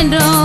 angalia